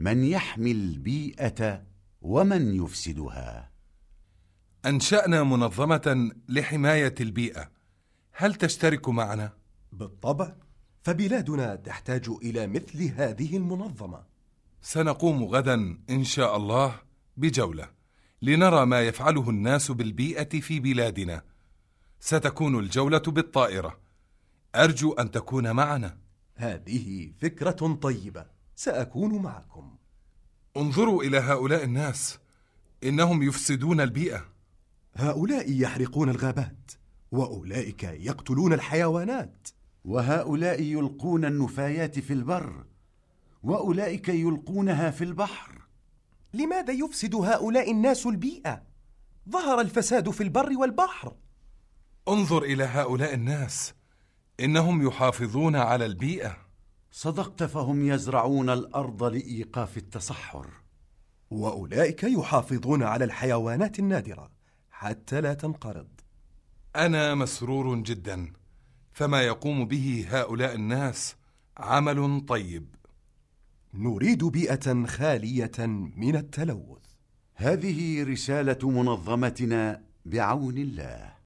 من يحمي البيئة ومن يفسدها. أنشأنا منظمة لحماية البيئة. هل تشترك معنا؟ بالطبع فبلادنا تحتاج إلى مثل هذه المنظمة. سنقوم غدا إن شاء الله بجولة لنرى ما يفعله الناس بالبيئة في بلادنا. ستكون الجولة بالطائرة. أرجو أن تكون معنا. هذه فكرة طيبة. سأكون معكم. انظروا إلى هؤلاء الناس. إنهم يفسدون البيئة. هؤلاء يحرقون الغابات وأولئك يقتلون الحيوانات. وهؤلاء يلقون النفايات في البر وأولئك يلقونها في البحر. لماذا يفسد هؤلاء الناس البيئة؟ ظهر الفساد في البر والبحر. انظر إلى هؤلاء الناس. إنهم يحافظون على البيئة. صدقت فهم يزرعون الأرض لإيقاف التصحر وأولئك يحافظون على الحيوانات النادرة حتى لا تنقرض. أنا مسرور جدا. فما يقوم به هؤلاء الناس عمل طيب. نريد بيئة خالية من التلوث. هذه رسالة منظمتنا بعون الله.